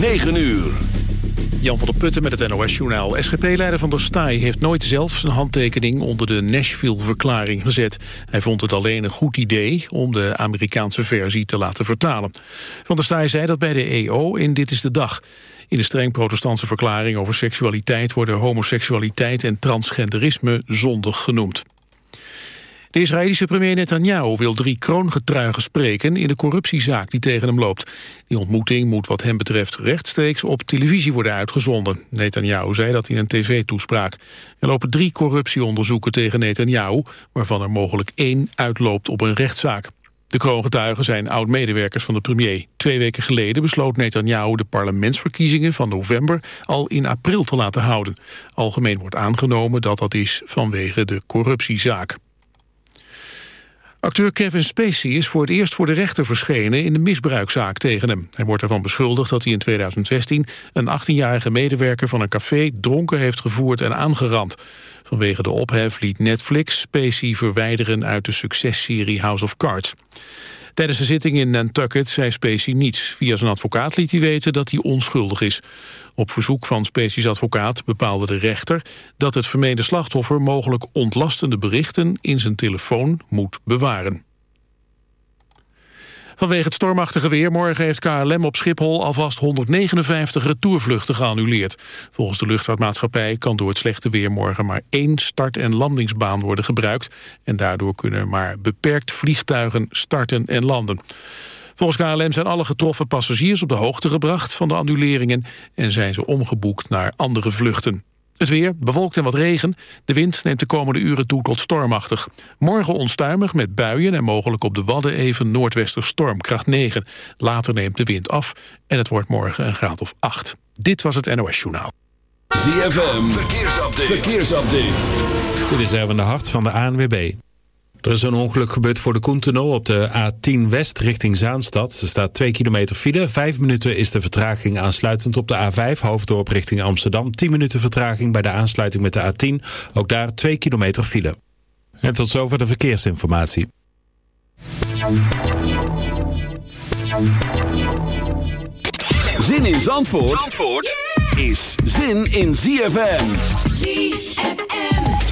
9 uur. Jan van der Putten met het NOS-journaal. SGP-leider Van der Staaij heeft nooit zelf zijn handtekening onder de Nashville-verklaring gezet. Hij vond het alleen een goed idee om de Amerikaanse versie te laten vertalen. Van der Staaij zei dat bij de EO in Dit is de Dag. In de streng protestantse verklaring over seksualiteit worden homoseksualiteit en transgenderisme zondig genoemd. De Israëlische premier Netanyahu wil drie kroongetuigen spreken in de corruptiezaak die tegen hem loopt. Die ontmoeting moet wat hem betreft rechtstreeks op televisie worden uitgezonden. Netanyahu zei dat in een tv-toespraak. Er lopen drie corruptieonderzoeken tegen Netanyahu, waarvan er mogelijk één uitloopt op een rechtszaak. De kroongetuigen zijn oud-medewerkers van de premier. Twee weken geleden besloot Netanyahu de parlementsverkiezingen van november al in april te laten houden. Algemeen wordt aangenomen dat dat is vanwege de corruptiezaak. Acteur Kevin Spacey is voor het eerst voor de rechter verschenen in de misbruikzaak tegen hem. Hij wordt ervan beschuldigd dat hij in 2016 een 18-jarige medewerker van een café dronken heeft gevoerd en aangerand. Vanwege de ophef liet Netflix Spacey verwijderen uit de successerie House of Cards. Tijdens de zitting in Nantucket zei Spacey niets. Via zijn advocaat liet hij weten dat hij onschuldig is. Op verzoek van Spacey's advocaat bepaalde de rechter... dat het vermeende slachtoffer mogelijk ontlastende berichten... in zijn telefoon moet bewaren. Vanwege het stormachtige weer morgen heeft KLM op Schiphol alvast 159 retourvluchten geannuleerd. Volgens de luchtvaartmaatschappij kan door het slechte weer morgen maar één start- en landingsbaan worden gebruikt. En daardoor kunnen maar beperkt vliegtuigen starten en landen. Volgens KLM zijn alle getroffen passagiers op de hoogte gebracht van de annuleringen en zijn ze omgeboekt naar andere vluchten. Het weer, bewolkt en wat regen. De wind neemt de komende uren toe tot stormachtig. Morgen onstuimig met buien en mogelijk op de Wadden even noordwester stormkracht 9. Later neemt de wind af en het wordt morgen een graad of 8. Dit was het NOS Journaal. ZFM, verkeersupdate. verkeersupdate. Dit is Erwin de Hart van de ANWB. Er is een ongeluk gebeurd voor de Koentunnel op de A10 West richting Zaanstad. Er staat 2 kilometer file. Vijf minuten is de vertraging aansluitend op de A5 Hoofddorp richting Amsterdam. 10 minuten vertraging bij de aansluiting met de A10. Ook daar 2 kilometer file. En tot zover de verkeersinformatie. Zin in Zandvoort, Zandvoort is zin in ZFM. ZFM.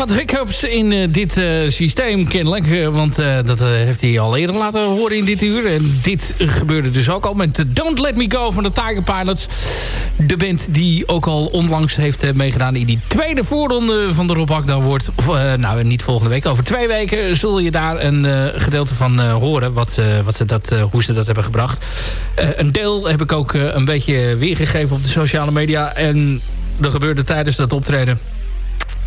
Wat hiccups in uh, dit uh, systeem kennelijk. Uh, want dat heeft hij al eerder laten horen in dit uur. En dit gebeurde dus ook al met Don't Let Me Go van de Tiger Pilots. De band die ook al onlangs heeft meegedaan in die tweede voorronde van de Rob Akda wordt. nou, niet volgende week. Over twee weken zul je daar een gedeelte van horen. Wat, wat ze dat, hoe ze dat hebben gebracht. een deel heb ik ook een beetje weergegeven op de sociale media. En dat gebeurde tijdens dat optreden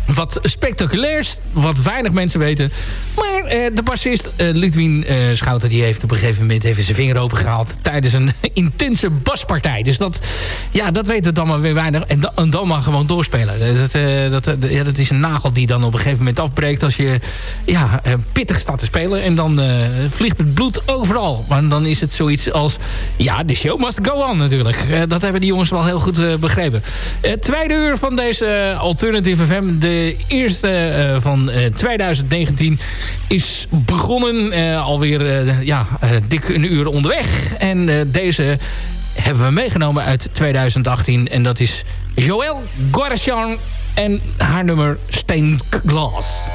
wat spectaculairs, wat weinig mensen weten. Maar eh, de bassist uh, Ludwien uh, Schouten... die heeft op een gegeven moment even zijn vinger open gehaald... tijdens een intense baspartij. Dus dat, ja, dat weten dan maar weer weinig. En, da en dan maar gewoon doorspelen. Dat, dat, ja, dat is een nagel die dan op een gegeven moment afbreekt... als je ja, pittig staat te spelen. En dan vliegt het bloed overal. Maar dan is het zoiets als... ja, de show must go on natuurlijk. dat hebben die jongens wel heel goed begrepen. tweede uur van deze Alternative FM... De eerste uh, van 2019 uh, is begonnen. Uh, alweer ja, dik een uur onderweg. En deze hebben we meegenomen uit 2018. En dat is Joël Guarachan en haar nummer Stained Glass.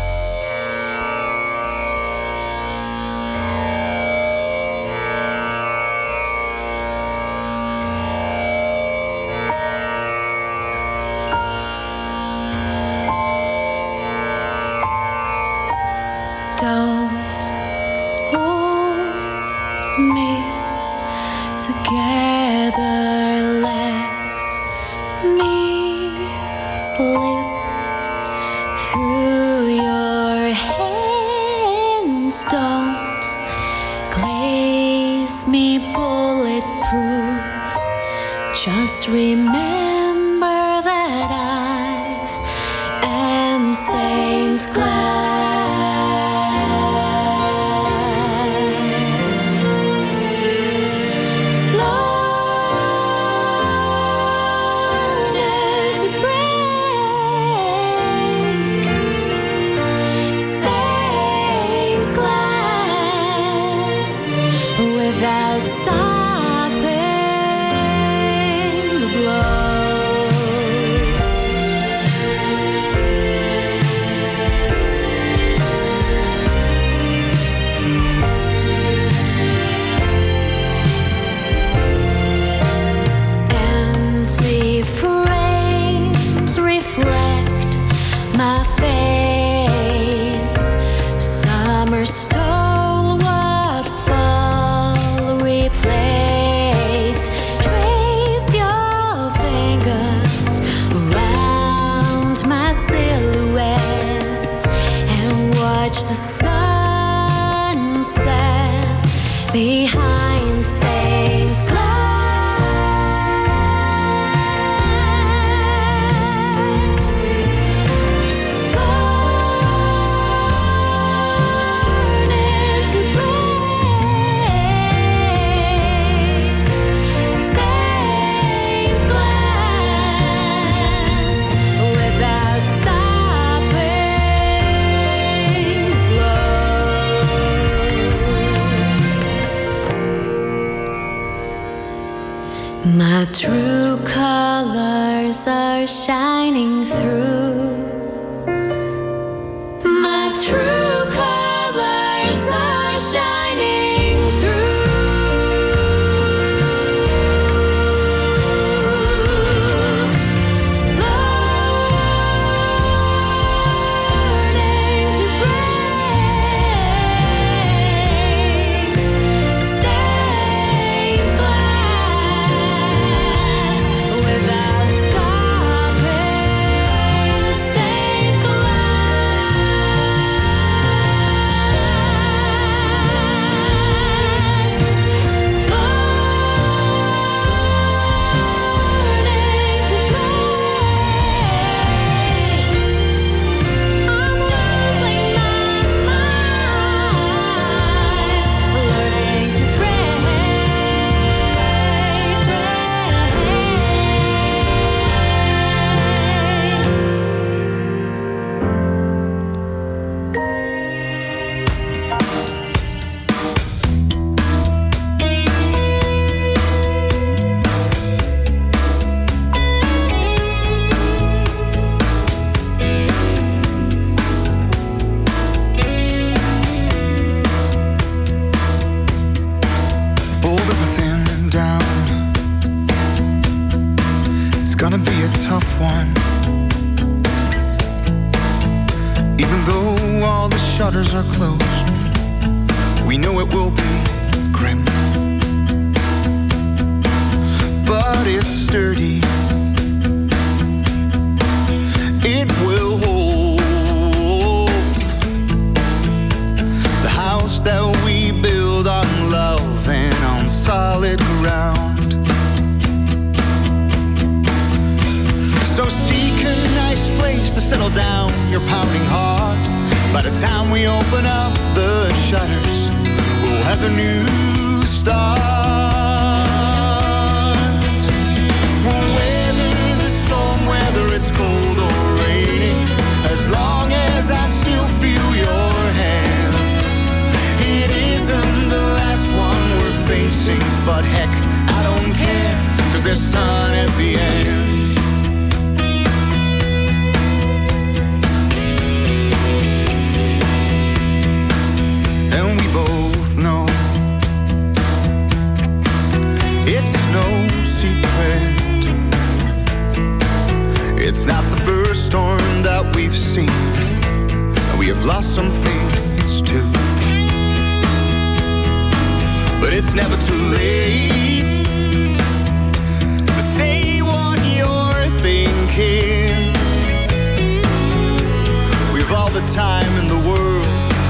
Time in the world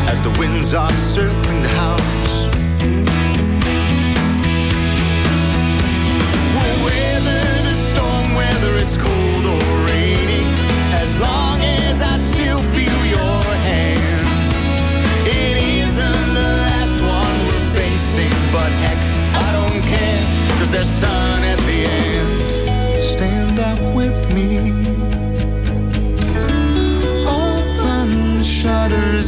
as the winds are circling the house. We'll weather the storm, whether it's cold or rainy, as long as I still feel your hand. It isn't the last one we're facing, but heck, I don't care, cause there's sun at the end. Stand up with me.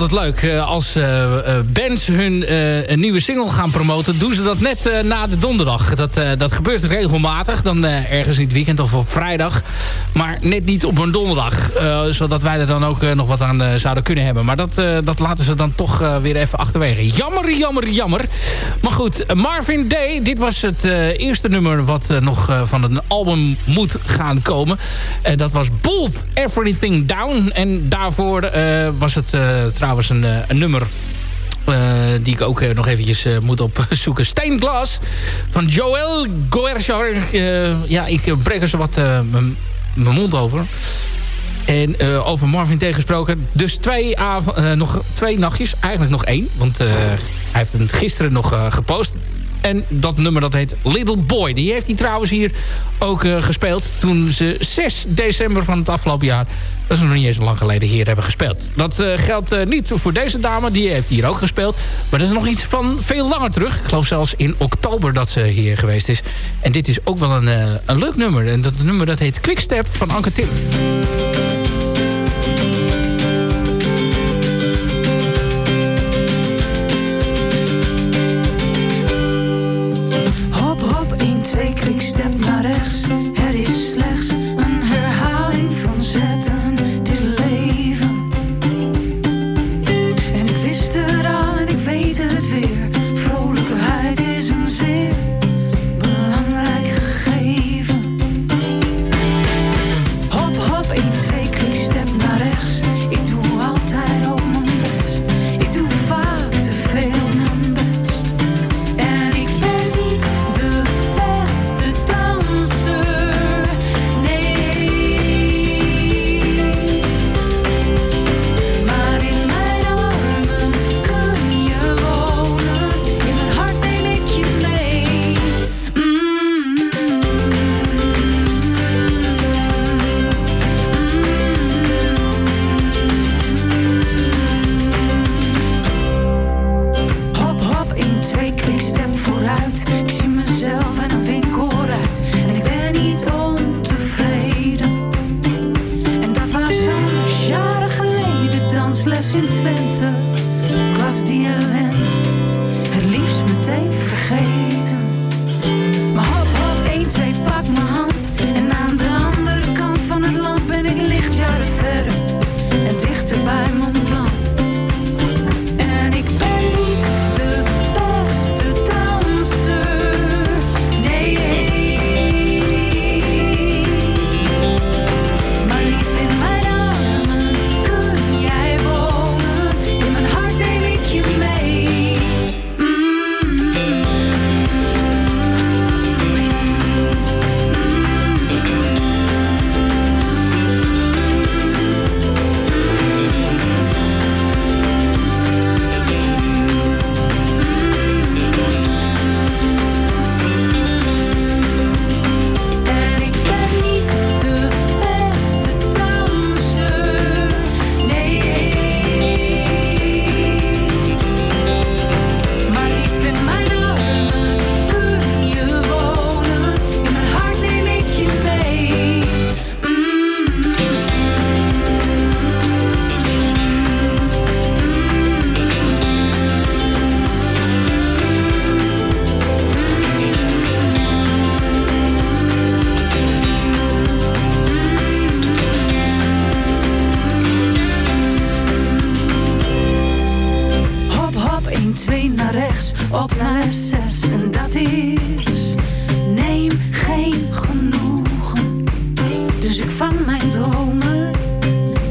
altijd leuk eh, als eh, eh, bands hun een nieuwe single gaan promoten. Doen ze dat net na de donderdag. Dat, dat gebeurt regelmatig. Dan ergens in het weekend of op vrijdag. Maar net niet op een donderdag. eh, zodat wij er dan ook eh, nog wat aan eh, zouden kunnen hebben. Maar dat, dat laten ze dan toch weer even achterwege. Jammer, jammer, jammer. Maar goed, Marvin Day. Dit was het eerste nummer wat nog van een album moet gaan komen. En dat was Bold Everything Down. En daarvoor was het trouwens een, een nummer... die ik ook nog eventjes moet opzoeken. Stained Glass van Joel Goerchar. Eh, ja, ik breek er zo wat mijn mond over. En eh, over Marvin Day gesproken. Dus twee, av- eh, nog twee nachtjes. Eigenlijk nog één. Want eh, hij heeft het gisteren nog gepost. En dat nummer dat heet Little Boy. Die heeft hij trouwens hier ook eh, gespeeld. Toen ze 6 december van het afgelopen jaar... dat is nog niet eens zo lang geleden hier hebben gespeeld. Dat eh, geldt eh, niet voor deze dame. Die heeft hier ook gespeeld. Maar dat is nog iets van veel langer terug. Ik geloof zelfs in oktober dat ze hier geweest is. En dit is ook wel een, een leuk nummer. En dat nummer dat heet Quickstep van Anke Tim. twee naar rechts, op naar zes. En dat is, neem geen genoegen. Dus ik vang mijn dromen,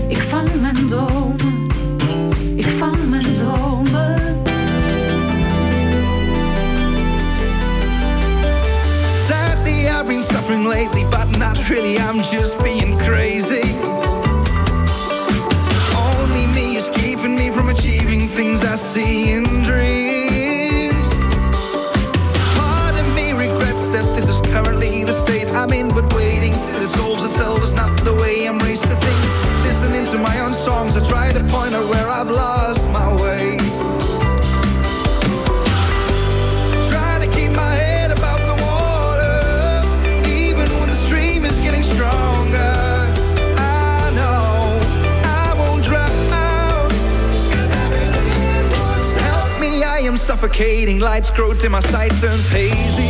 ik vang mijn dromen, ik vang mijn dromen. Sadly, I've been suffering lately, but not really, I'm just being suffocating. Lights grow till my sight turns hazy.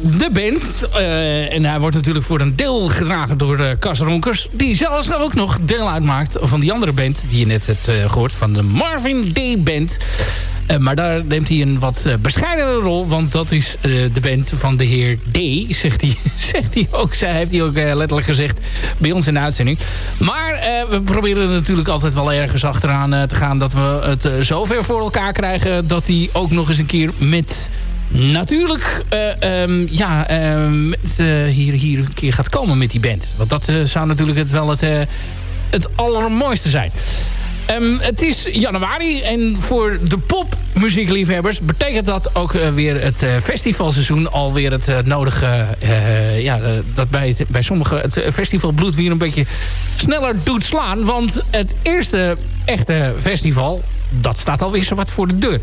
de band. Eh, en hij wordt natuurlijk voor een deel gedragen door uh, Cas Ronkers. Die zelfs ook nog deel uitmaakt van die andere band die je net hebt eh, gehoord. Van de Marvin Day Band. maar daar neemt hij een wat bescheidenere rol. Want dat is de band van de heer D. Zegt hij, zegt hij ook. Zij heeft hij ook letterlijk gezegd bij ons in de uitzending. Maar we proberen natuurlijk altijd wel ergens achteraan te gaan. Dat we het zover voor elkaar krijgen. Dat hij ook nog eens een keer met natuurlijk uh, um, ja, uh, hier, hier een keer gaat komen met die band. Want dat uh, zou natuurlijk het wel het, het allermooiste zijn. Um, het is januari en voor de popmuziekliefhebbers betekent dat ook weer het festivalseizoen alweer het nodige... ja, dat bij, bij sommigen het festivalbloed weer een beetje sneller doet slaan. Want het eerste echte festival dat staat alweer zo wat voor de deur.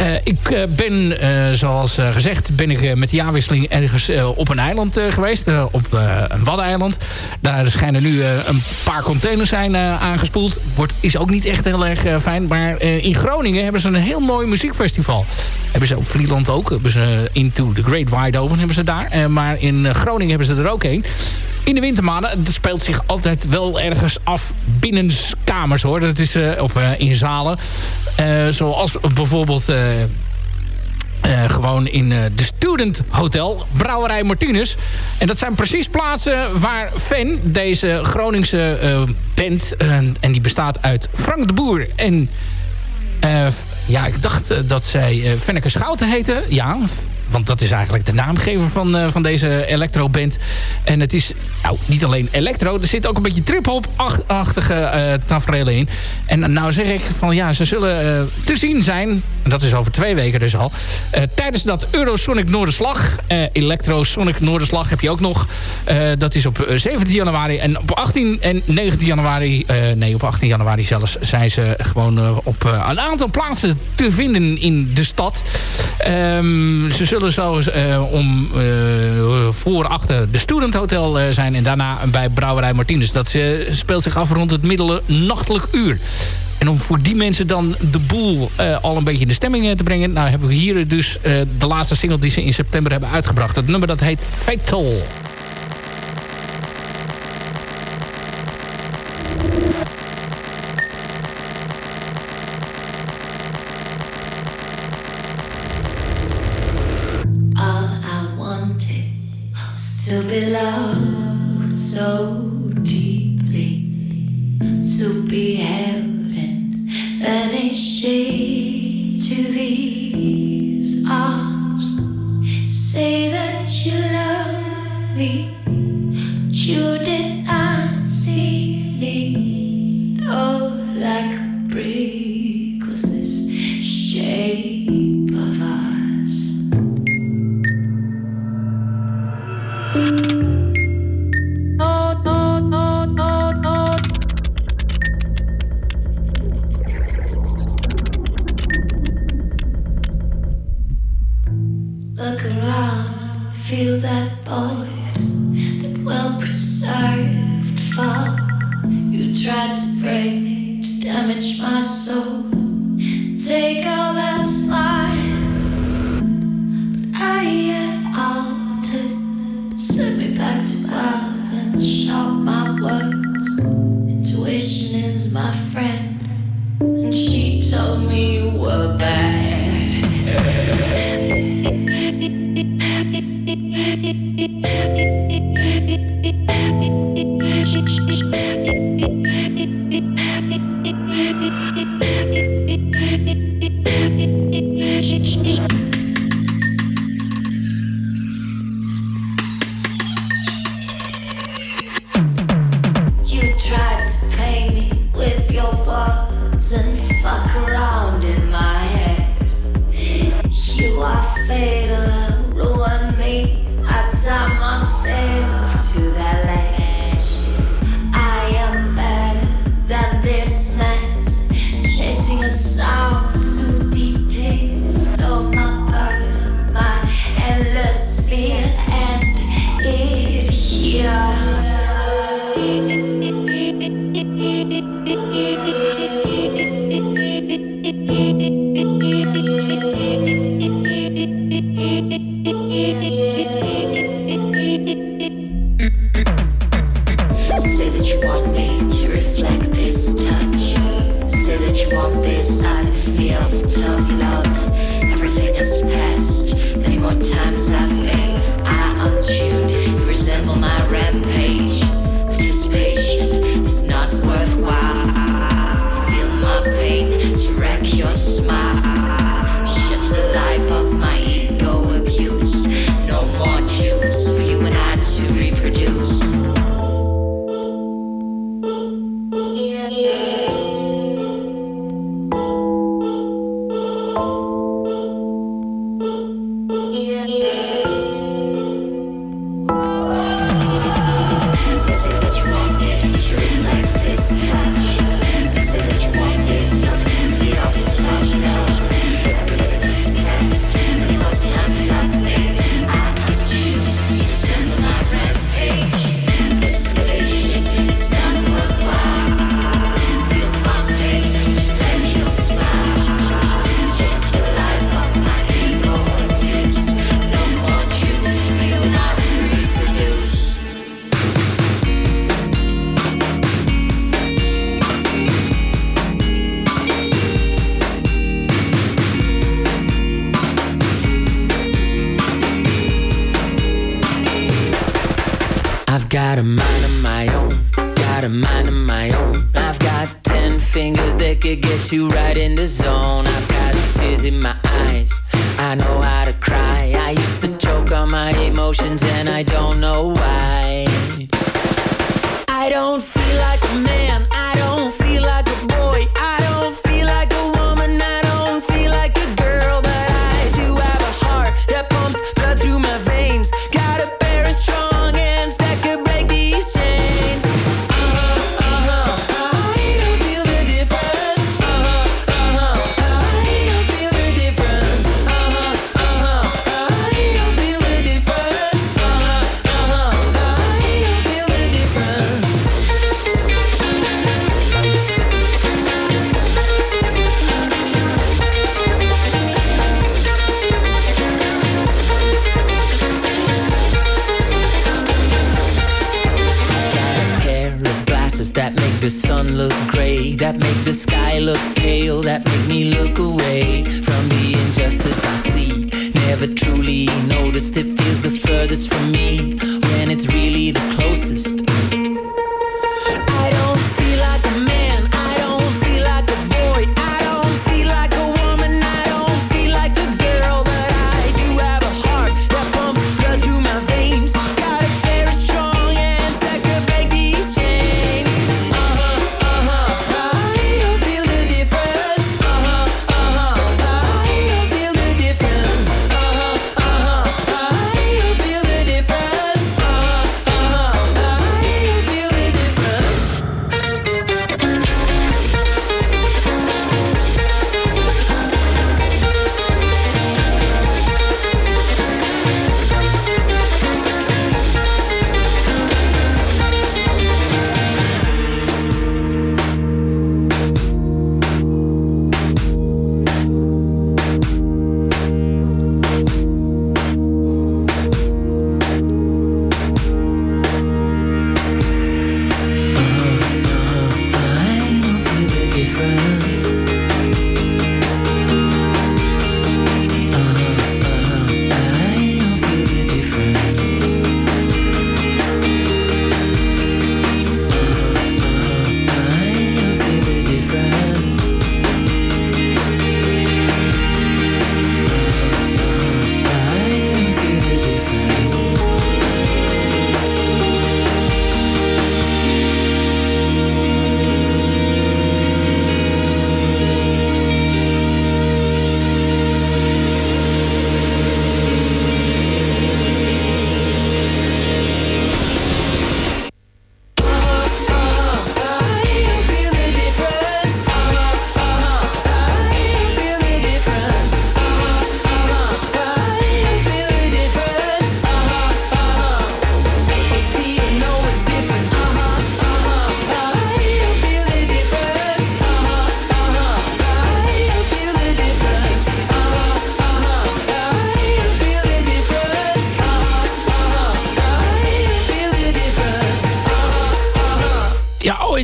Uh, ik uh, ben, uh, zoals gezegd, ben ik met de jaarwisseling ergens op een eiland geweest. op een waddeneiland. Daar schijnen nu een paar containers zijn aangespoeld. Wordt, is ook niet echt heel erg fijn. Maar in Groningen hebben ze een heel mooi muziekfestival. Hebben ze op Vlieland ook. Hebben ze Into the Great Wide Open hebben ze daar. maar in Groningen hebben ze er ook een in de wintermaanden. Dat speelt zich altijd wel ergens af binnen kamers hoor. Dat is, uh, of uh, in zalen. Uh, zoals bijvoorbeeld... gewoon in de Student Hotel, Brouwerij Martinez. En dat zijn precies plaatsen waar Fan, deze Groningse band... en die bestaat uit Frank de Boer en... ja, ik dacht dat zij Fenneke Schouten heette. Ja, want dat is eigenlijk de naamgever van, uh, van deze electro-band. En het is nou, niet alleen electro. Er zit ook een beetje trip-hop-achtige uh, tafereelen in. En nou zeg ik van ja, ze zullen uh, te zien zijn. Dat is over twee weken dus al. tijdens dat Eurosonic Noorderslag. Electro Sonic Noorderslag heb je ook nog. dat is op 17 januari. En op 18 en 19 januari... nee, op 18 januari zelfs zijn ze gewoon op een aantal plaatsen te vinden in de stad. Um, ze zullen zullen zo uh, om uh, voor achter de Student Hotel uh, zijn. En daarna bij Brouwerij Martinez. Dat speelt zich af rond het middelen nachtelijk uur. En om voor die mensen dan de boel al een beetje in de stemming te brengen... nou hebben we hier dus de laatste single die ze in september hebben uitgebracht. Het nummer dat heet Fatal.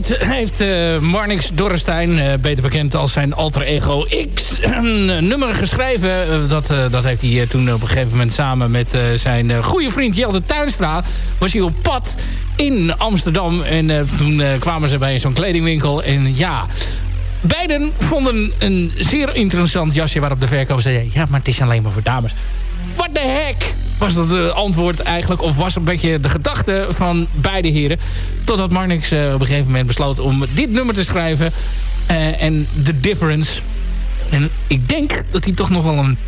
Heeft uh, Marnix Dorrestein, uh, beter bekend als zijn alter ego X, een nummer geschreven. Dat, dat heeft hij toen op een gegeven moment samen met zijn goede vriend Jelte Tuinstra... was hij op pad in Amsterdam. En toen kwamen ze bij zo'n kledingwinkel. En ja, beiden vonden een zeer interessant jasje... waarop de verkoper zei... ja, maar het is alleen maar voor dames. What the heck? Was dat het antwoord eigenlijk? Of was een beetje de gedachte van beide heren? Totdat Marnix uh, op een gegeven moment besloot om dit nummer te schrijven. Uh, en The Difference. En ik denk dat hij toch nog wel een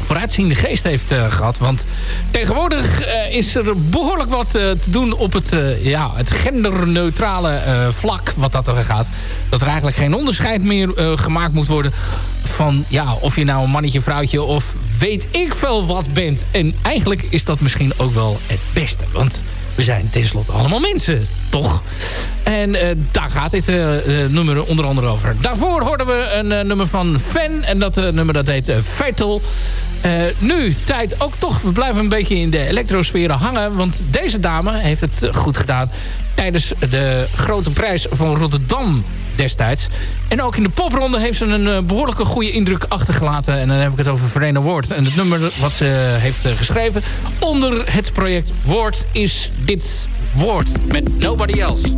vooruitziende geest heeft uh, gehad. Want tegenwoordig uh, is er behoorlijk wat uh, te doen op het, ja, het genderneutrale vlak wat dat er gaat. Dat er eigenlijk geen onderscheid meer gemaakt moet worden van ja, of je nou een mannetje, vrouwtje of weet ik veel wat bent. En eigenlijk is dat misschien ook wel het beste. Want we zijn tenslotte allemaal mensen, toch? En uh, daar gaat dit uh, nummer onder andere over. Daarvoor hoorden we een nummer van Fan. En dat nummer dat heet Fatal. nu, tijd ook toch. We blijven een beetje in de elektrosferen hangen. Want deze dame heeft het goed gedaan tijdens de grote prijs van Rotterdam destijds. En ook in de popronde heeft ze een behoorlijke goede indruk achtergelaten. En dan heb ik het over Verena Woord. En het nummer wat ze heeft geschreven onder het project Woord is dit woord met Nobody Else.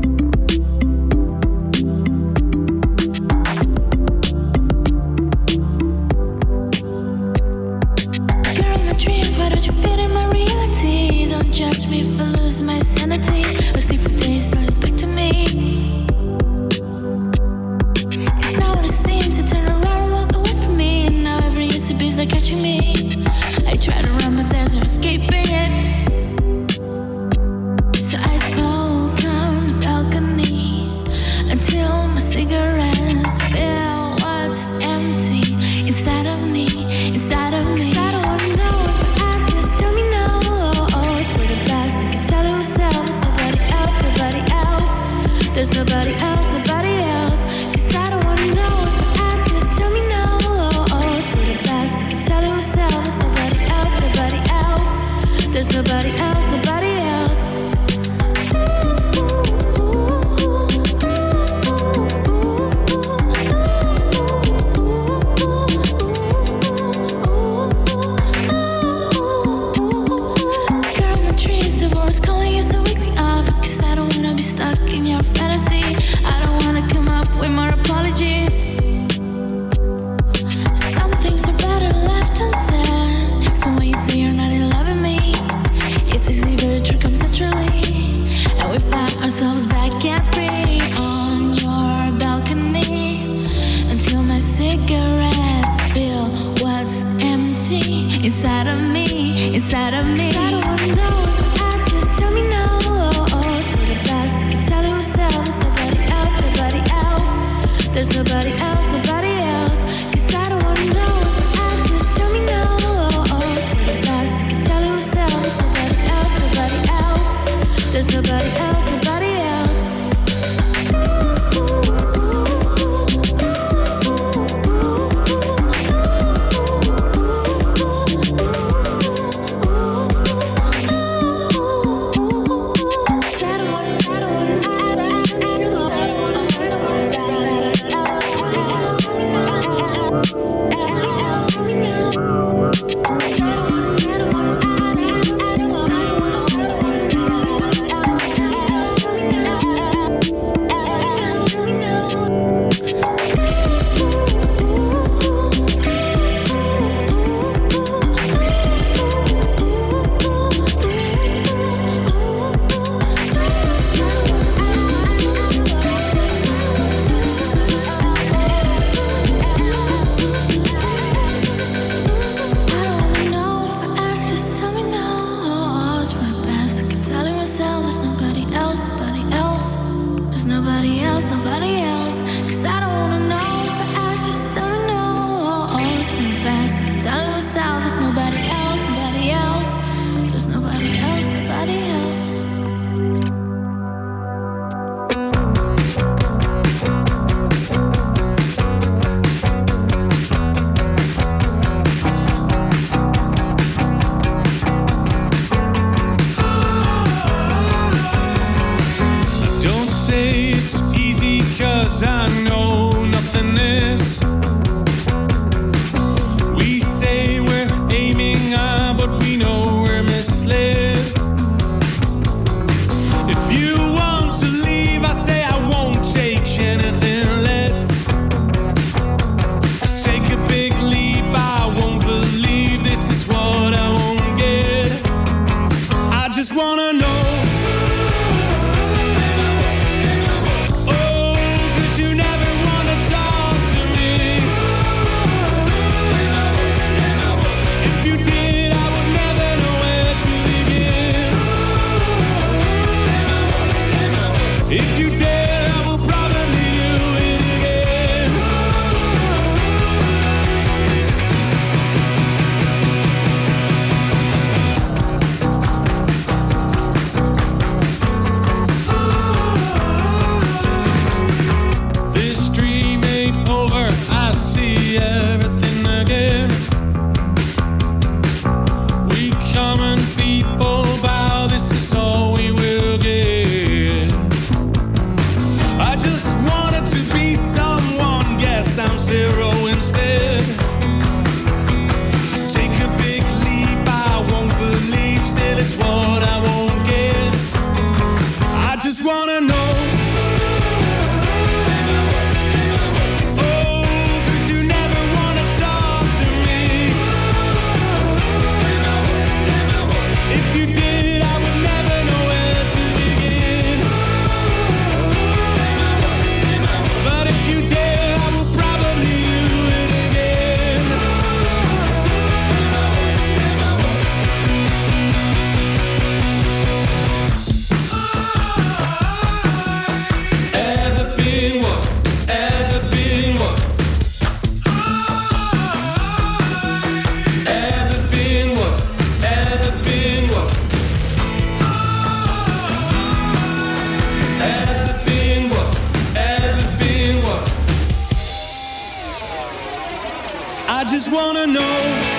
wanna know.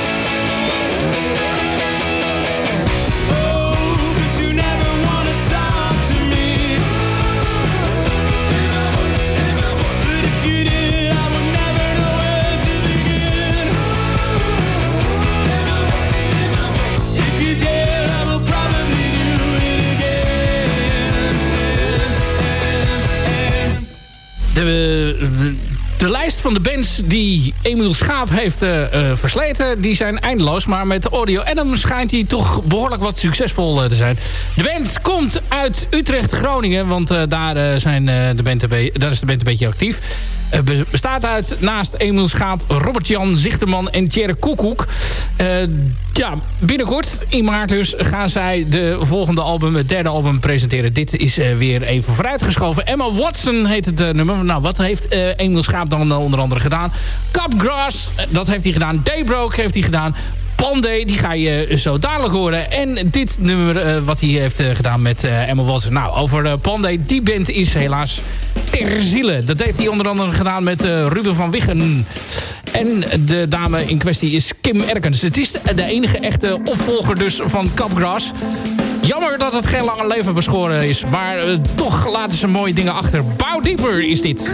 De bands die Emiel Schaap heeft uh, uh, versleten... die zijn eindeloos. Maar met Audio Adam schijnt hij toch behoorlijk wat succesvol uh, te zijn. De band komt uit Utrecht-Groningen. Want daar, zijn, de band daar is de band een beetje actief. Bestaat uit naast Emiel Schaap, Robert-Jan Zichterman en Thierry Koekoek. ja, binnenkort in maart dus gaan zij de volgende album, het derde album presenteren. Dit is weer even vooruitgeschoven. Emma Watson heet het nummer. Nou, wat heeft Emiel Schaap dan onder andere gedaan. Capgrass, dat heeft hij gedaan. Daybroke heeft hij gedaan. Pandey, die ga je zo dadelijk horen. En dit nummer uh, wat hij heeft uh, gedaan met uh, Emma Watson. Nou, over Pandey, die band is helaas ter ziele. Dat heeft hij onder andere gedaan met Ruben van Wiggen. En de dame in kwestie is Kim Erkens. Het is de enige echte opvolger dus van Capgrass. Jammer dat het geen lange leven beschoren is. Maar toch laten ze mooie dingen achter. Bouw dieper is dit.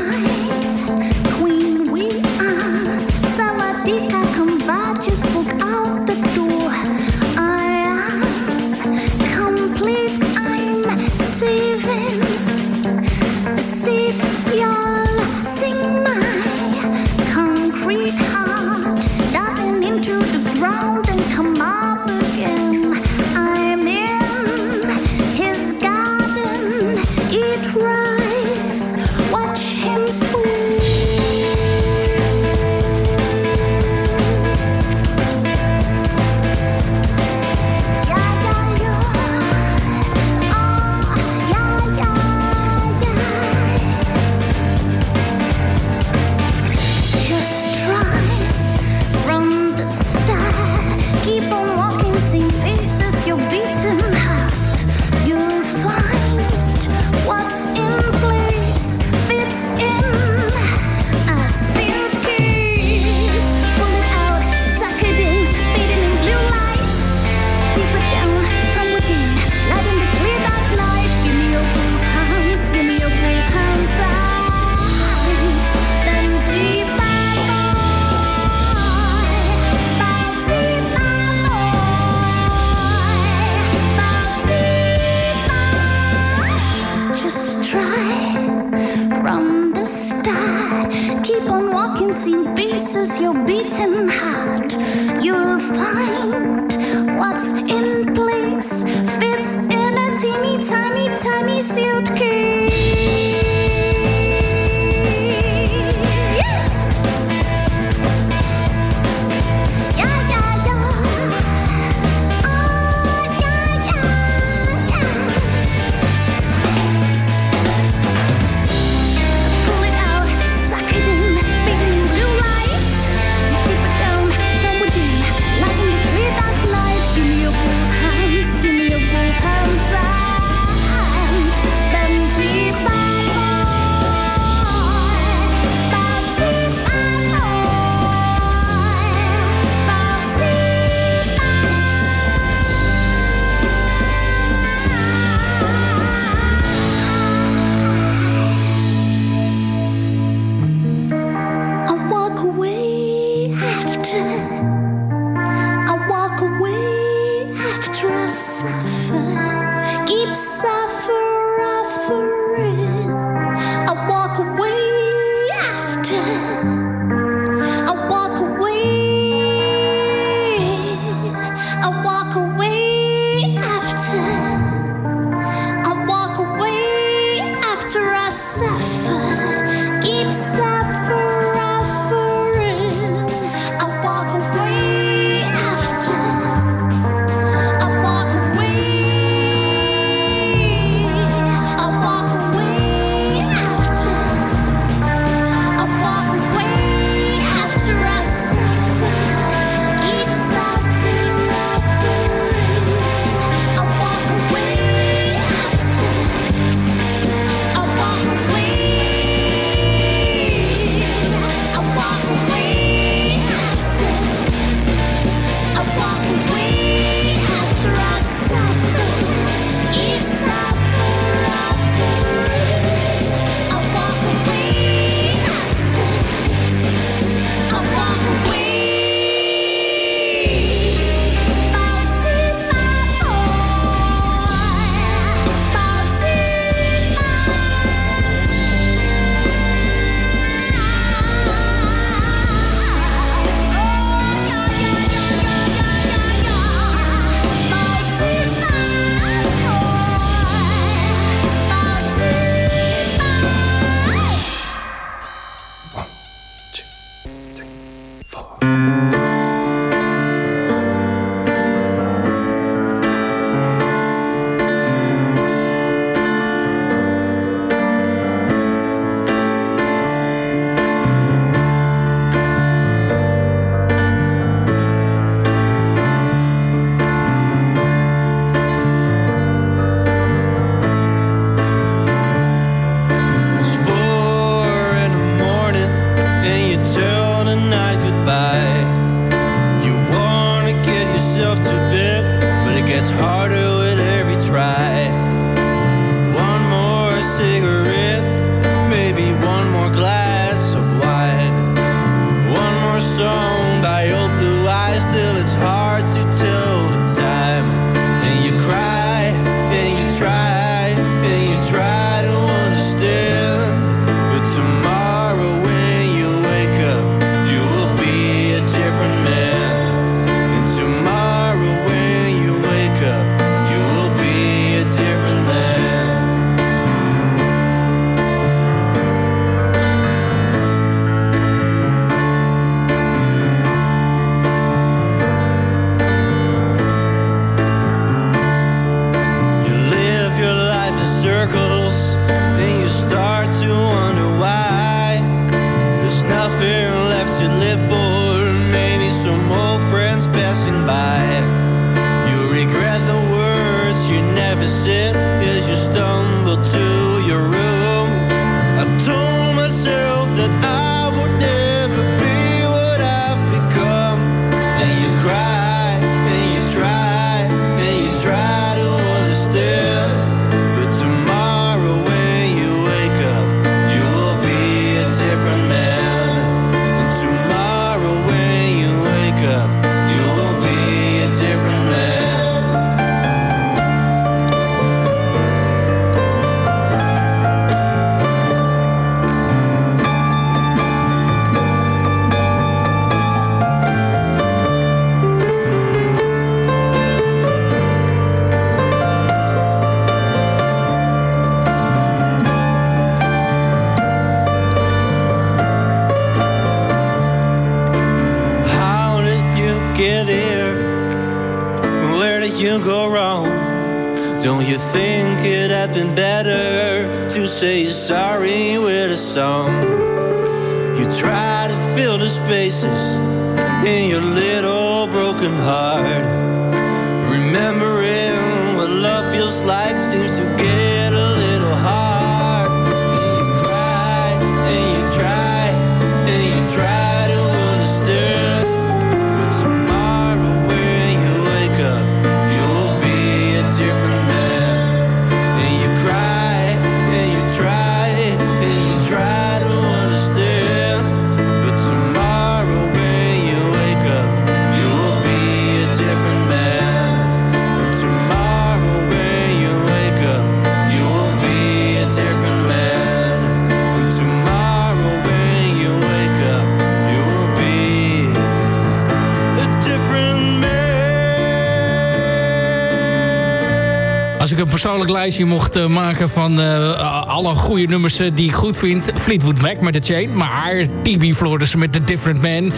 Als ik een persoonlijk lijstje mocht eh, maken van eh, alle goede nummers eh, die ik goed vind. Fleetwood Mac met The Chain. Maar TB Flores met The Different Man.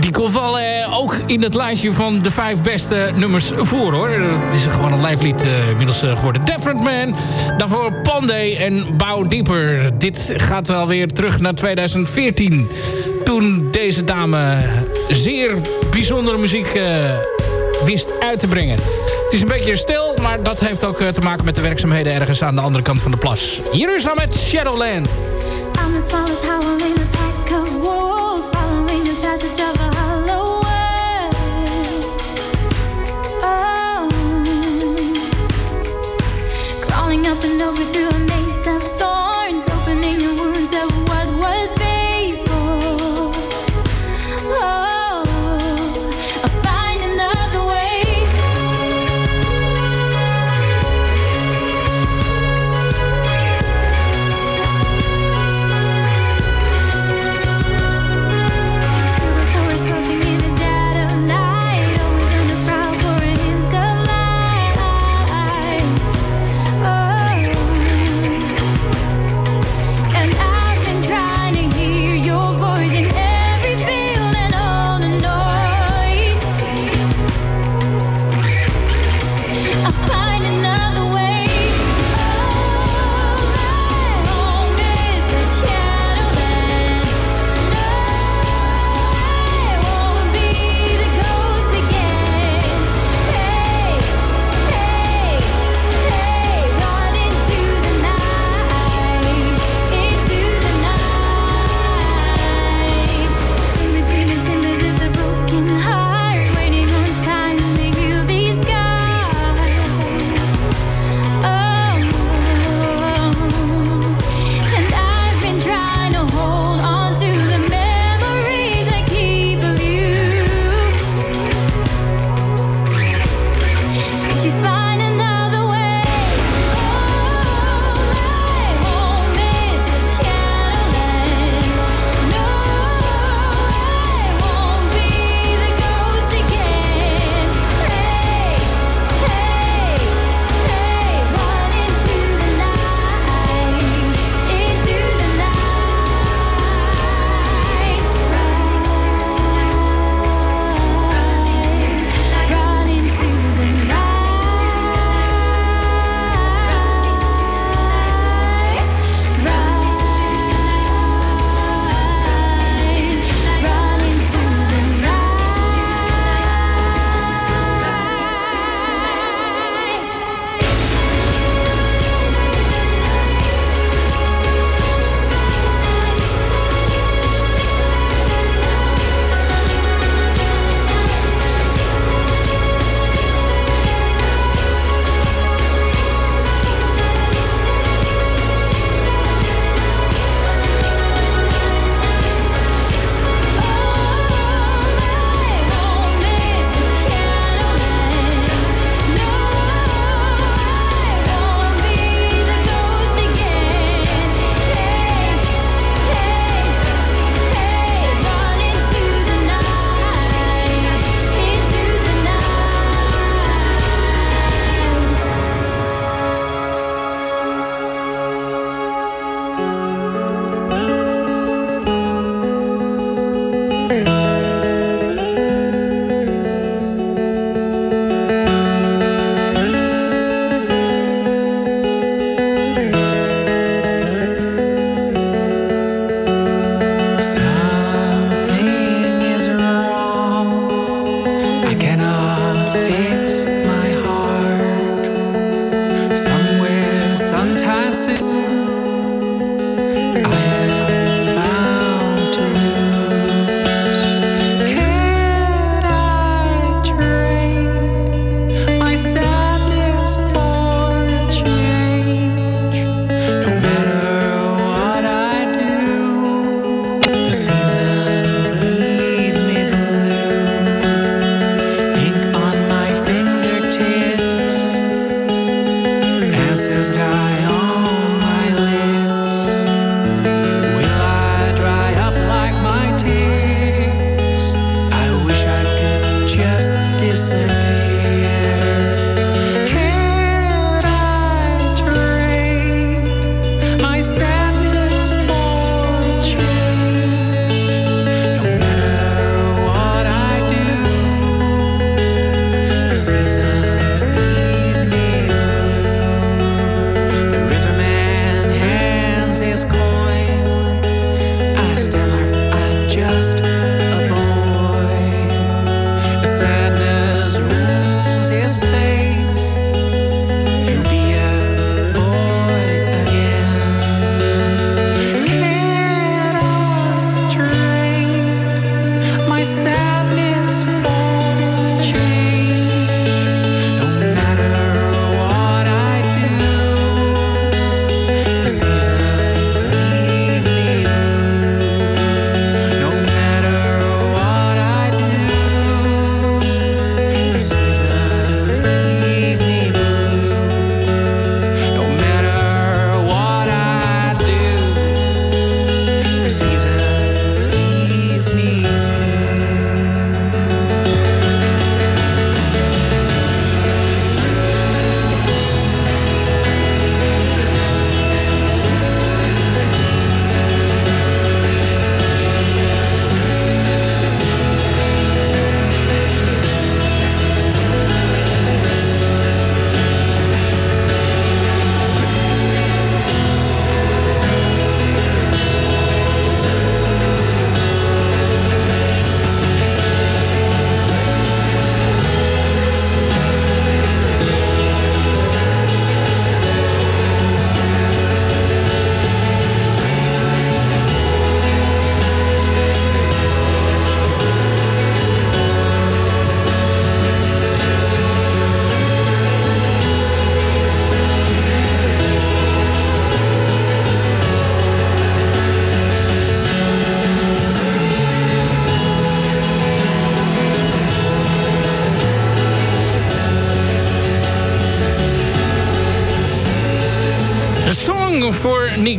Die komt wel ook in het lijstje van de vijf beste nummers voor hoor. Het is gewoon een lijflied eh, inmiddels geworden. Different Man. Daarvoor Pandey en Bow Deeper. Dit gaat wel weer terug naar 2014. Toen deze dame zeer bijzondere muziek wist uit te brengen. Is een beetje stil, maar dat heeft ook eh, te maken met de werkzaamheden ergens aan de andere kant van de plas. Hier is met Shadowland.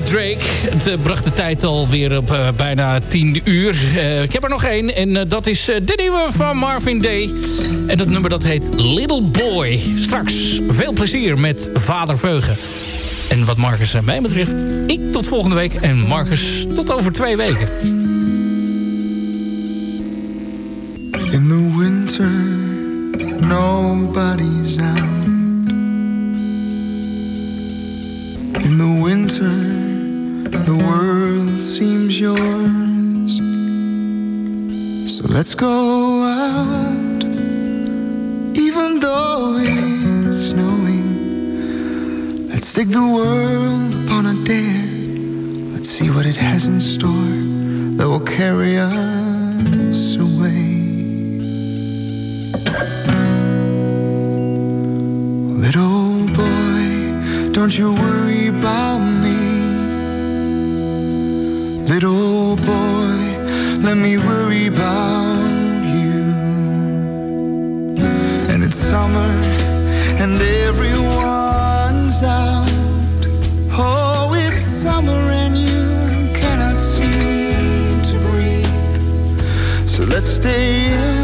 Drake. Het eh, bracht de tijd alweer op eh, bijna 10 uur. Eh, ik heb er nog één en dat is de nieuwe van Marvin Day. En dat nummer dat heet Little Boy. Straks veel plezier met Vader Veugen. En wat Marcus en mij betreft, ik tot volgende week. En Marcus tot over twee weken. In the winter, nobody's out. In the winter, the world seems yours. So let's go out, even though it's snowing. Let's take the world upon a dare. Let's see what it has in store that will carry us away. Little boy, don't you worry about me. Little boy, let me worry about you. And it's summer, and everyone's out. Oh, it's summer, and you cannot seem to breathe. So let's stay in.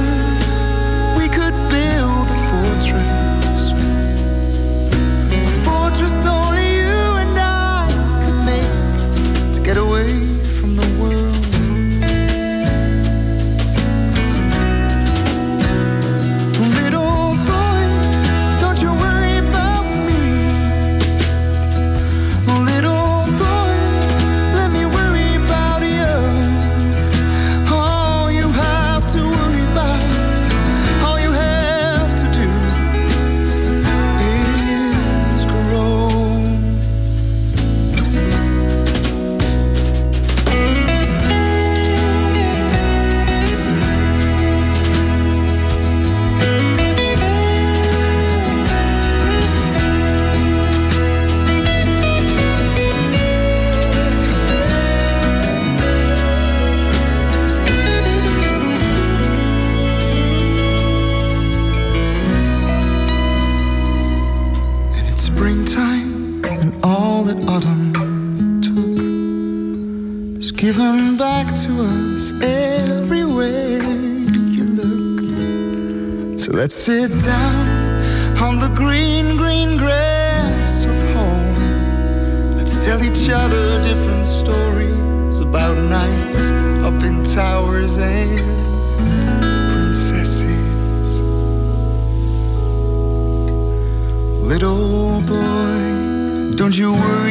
Sit down on the green, green grass of home. Let's tell each other different stories about nights up in towers and princesses. Little boy, don't you worry